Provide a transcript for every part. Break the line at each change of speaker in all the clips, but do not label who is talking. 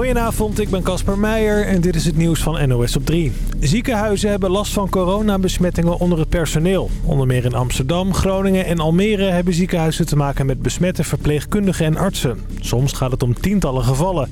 Goedenavond, ik ben Casper Meijer en dit is het nieuws van NOS op 3. Ziekenhuizen hebben last van coronabesmettingen onder het personeel. Onder meer in Amsterdam, Groningen en Almere hebben ziekenhuizen te maken met besmette verpleegkundigen en artsen. Soms gaat het om tientallen gevallen.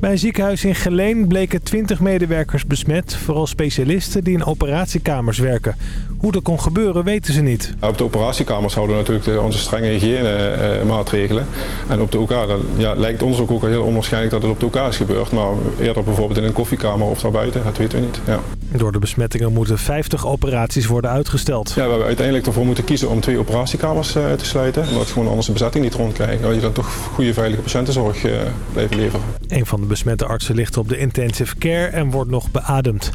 Bij een ziekenhuis in Geleen bleken 20 medewerkers besmet, vooral specialisten die in operatiekamers werken. Hoe dat kon gebeuren weten ze niet.
Op de operatiekamers houden we natuurlijk onze strenge hygiënemaatregelen. En op de OK ja, lijkt ons ook, ook heel onwaarschijnlijk dat het op de OK is gebeurd. Maar eerder bijvoorbeeld in een koffiekamer of daarbuiten, dat weten we niet. Ja.
Door de besmettingen moeten 50 operaties worden uitgesteld.
Ja, we hebben uiteindelijk ervoor moeten kiezen om twee operatiekamers uh, te sluiten. Omdat we gewoon anders de bezetting niet rondkrijgen. Dat je dan toch goede veilige patiëntenzorg uh, blijven leveren.
Een van de besmette artsen ligt op de intensive care en wordt nog beademd.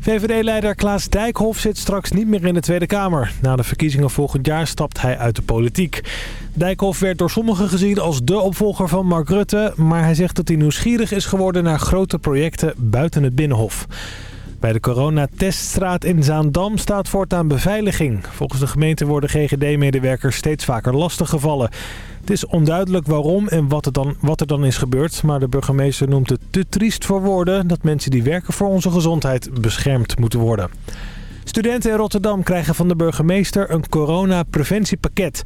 VVD-leider Klaas Dijkhoff zit straks niet meer in de Tweede Kamer. Na de verkiezingen volgend jaar stapt hij uit de politiek. Dijkhoff werd door sommigen gezien als de opvolger van Mark Rutte... maar hij zegt dat hij nieuwsgierig is geworden naar grote projecten buiten het Binnenhof. Bij de coronateststraat in Zaandam staat voortaan beveiliging. Volgens de gemeente worden GGD-medewerkers steeds vaker lastiggevallen. Het is onduidelijk waarom en wat, het dan, wat er dan is gebeurd. Maar de burgemeester noemt het te triest voor woorden... dat mensen die werken voor onze gezondheid beschermd moeten worden. Studenten in Rotterdam krijgen van de burgemeester een coronapreventiepakket.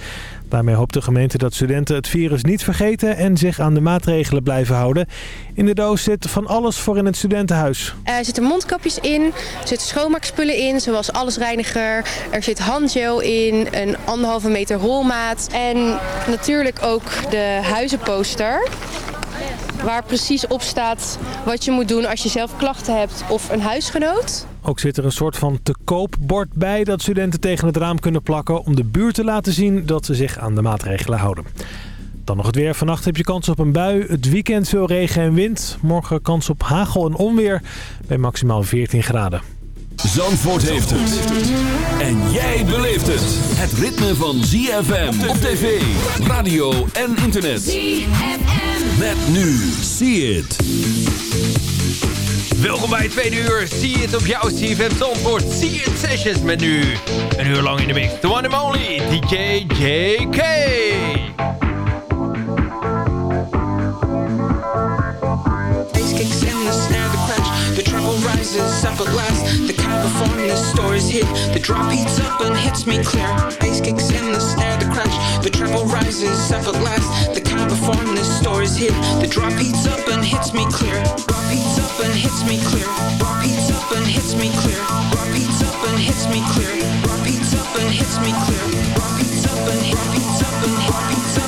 Daarmee hoopt de gemeente dat studenten het virus niet vergeten en zich aan de maatregelen blijven houden. In de doos zit van alles voor in het studentenhuis.
Er zitten mondkapjes in, er zitten schoonmaakspullen in, zoals allesreiniger. Er zit handgel in, een anderhalve meter rolmaat en natuurlijk ook de huizenposter waar precies op staat wat je moet doen als je zelf klachten hebt of een huisgenoot.
Ook zit er een soort van te koop bord bij dat studenten tegen het raam kunnen plakken... om de buurt te laten zien dat ze zich aan de maatregelen houden. Dan nog het weer. Vannacht heb je kans op een bui. Het weekend veel regen en wind. Morgen kans op hagel en onweer bij maximaal 14 graden.
Zandvoort heeft het. En jij beleeft het. Het ritme van ZFM op tv, radio en internet. ZFM. Met nu. See it.
Welkom bij het tweede uur. Zie het op jouw CFM Zandvoort. See it sessions met nu een uur lang in de mix. The one and only DJ JK.
The treble rises The California stories hit. The drop heats up and hits me clear. Bass kicks in the snare, the crash The treble rises up at last. The California stories hit. The drop heats up and hits me clear. Drop heats up and hits me clear. Drop heats up and hits me clear. Drop heats up and hits me clear. Drop heats up and hits me clear. Drop heats up and heats up and drop heats up and drop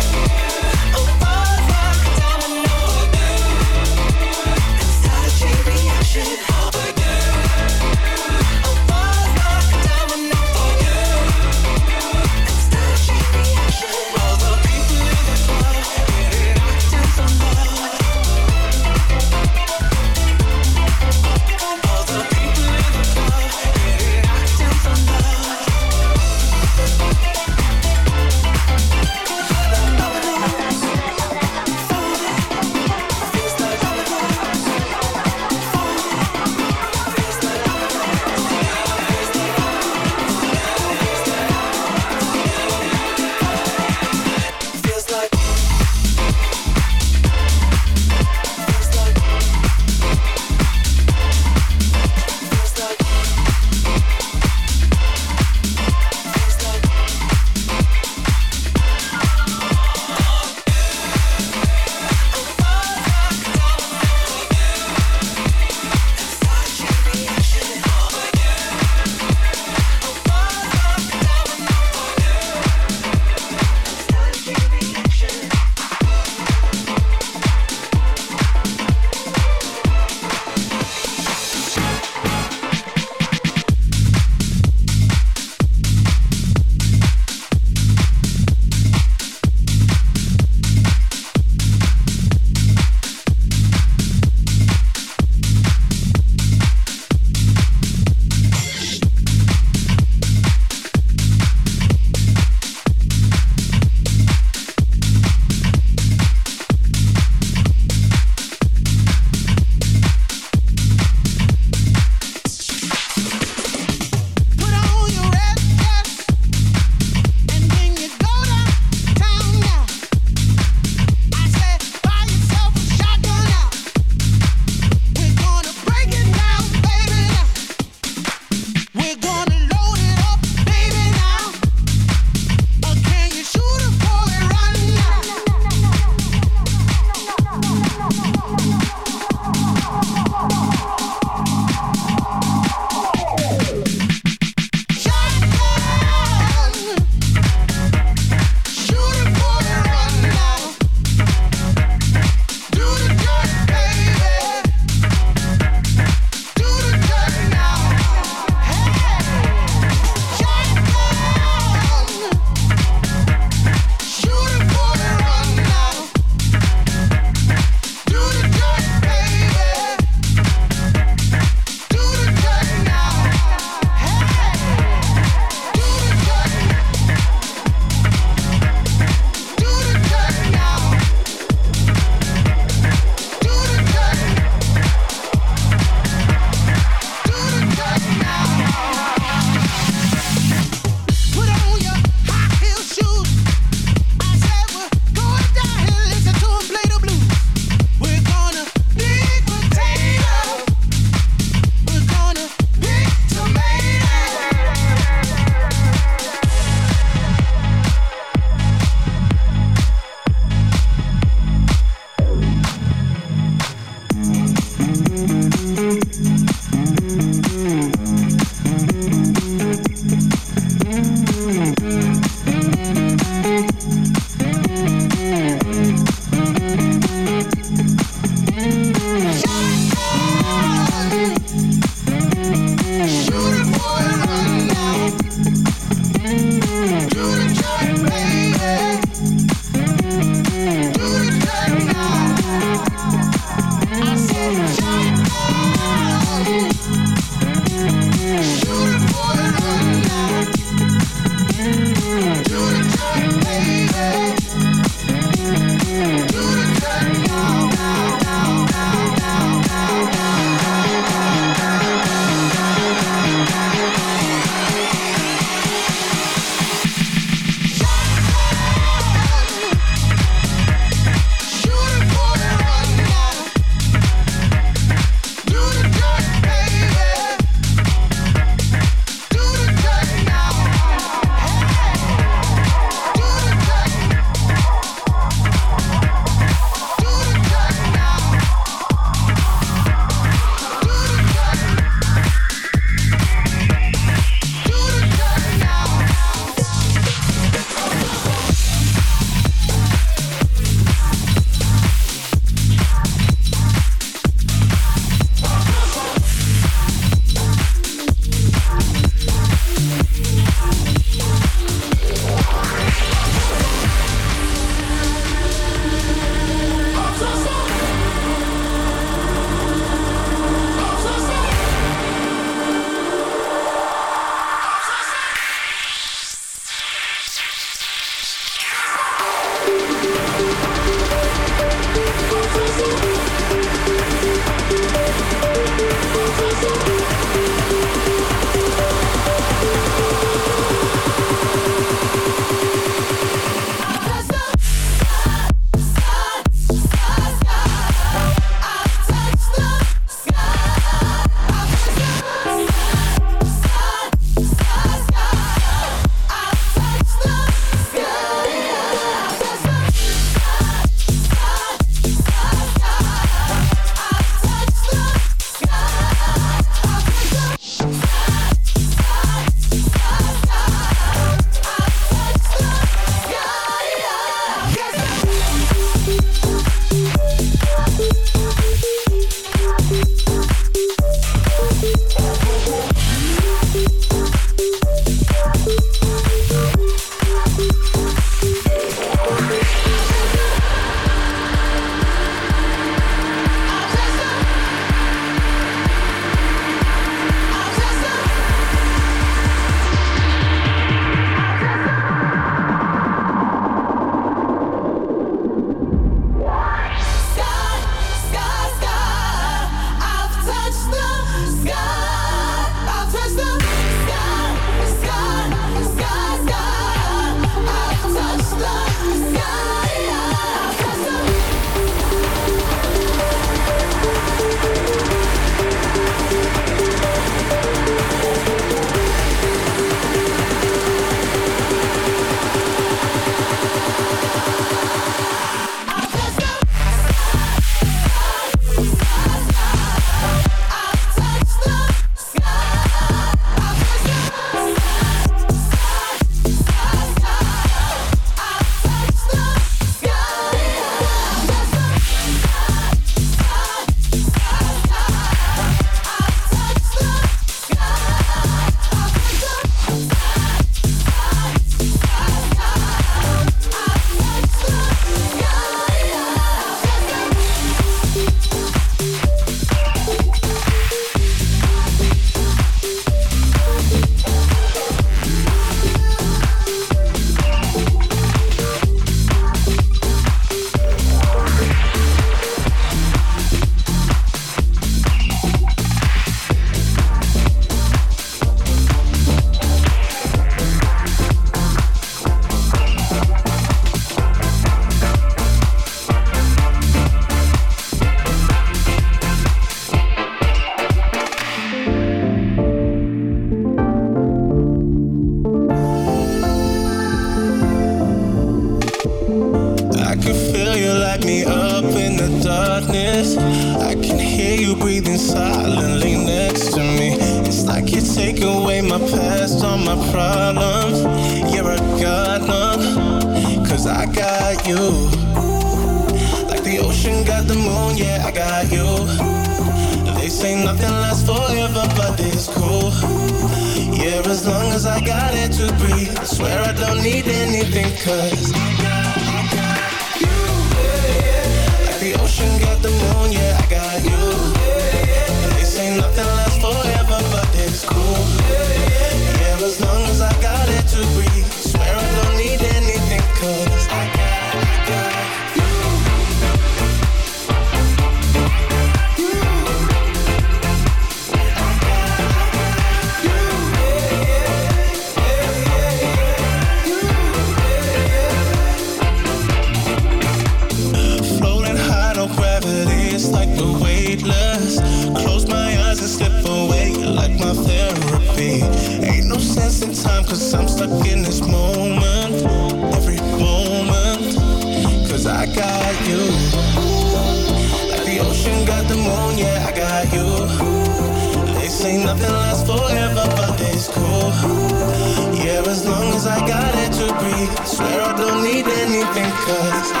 Swear I don't need anything, cause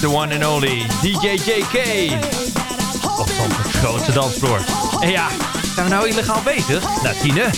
the
one and only
DJ JK. Op de grootste dansvloer. En ja, zijn we nou illegaal bezig? Nou, Tine.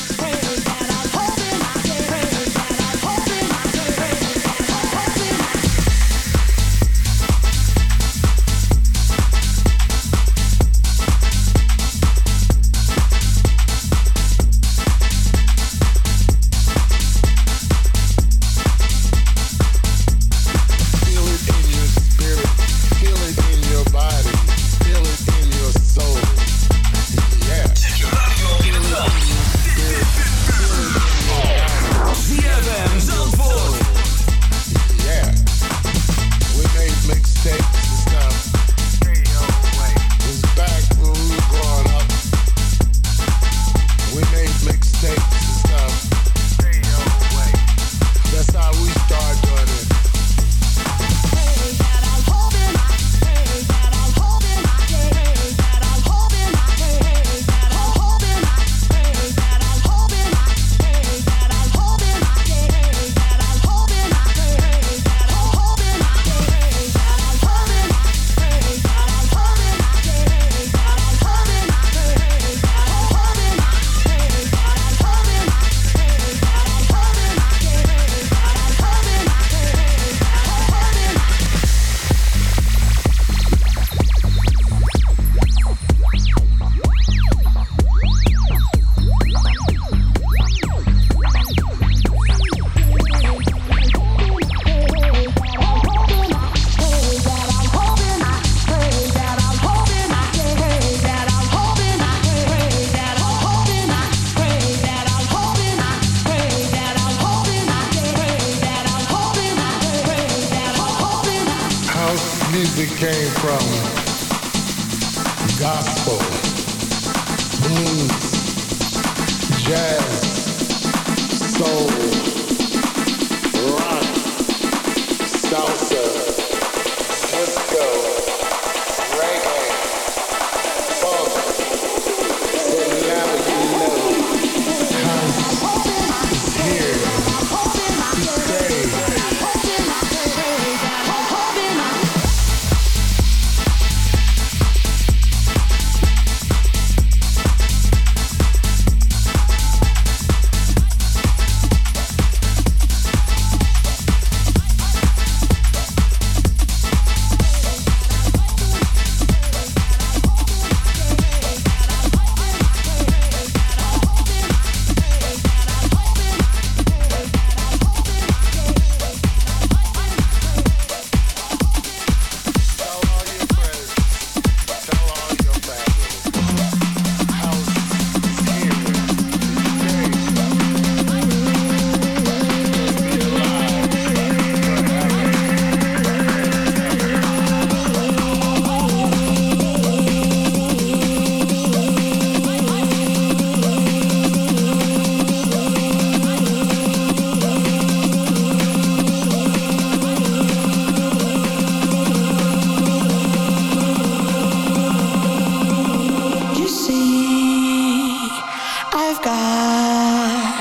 I've got,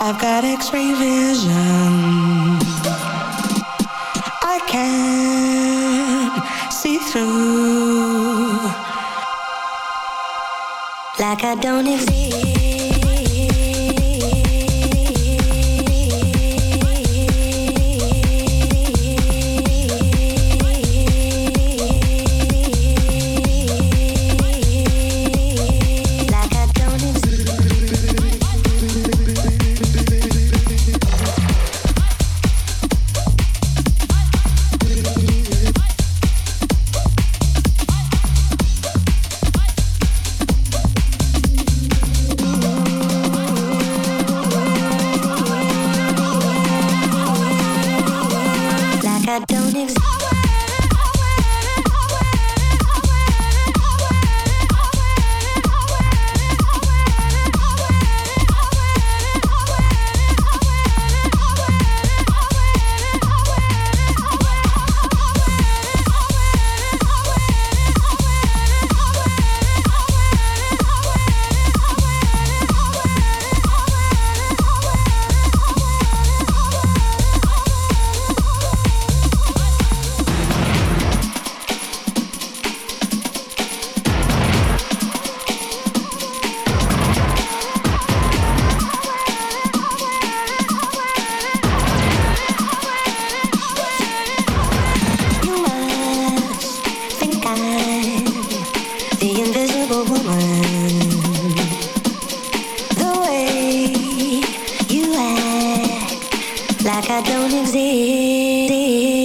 I've got x-ray vision. I can see through. Like I don't exist.
don't
exist.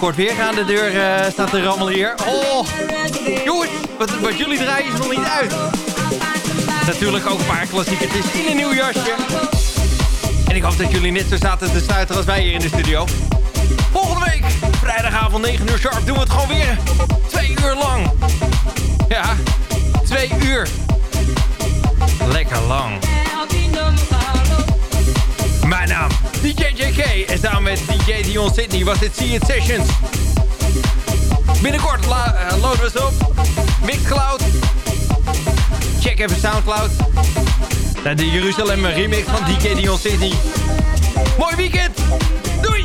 Binnenkort weer aan de deur eh, staat te rammelen hier. Oh, jongens, wat, wat jullie draaien is nog niet uit. Natuurlijk ook een paar klassiekers in een nieuw jasje. En ik hoop dat jullie net zo zaten te stuiteren als wij hier in de studio. Volgende week, vrijdagavond 9 uur sharp, doen we het gewoon weer. Twee uur lang. Ja, twee uur. Lekker lang. Mijn naam, DJ JK. En samen met DJ Dion Sydney was dit See It Sessions. Binnenkort eh, loaden we ze op. Mixcloud. Check even Soundcloud. De Jeruzalem remix van DJ Dion Sydney. Mooi weekend. Doei.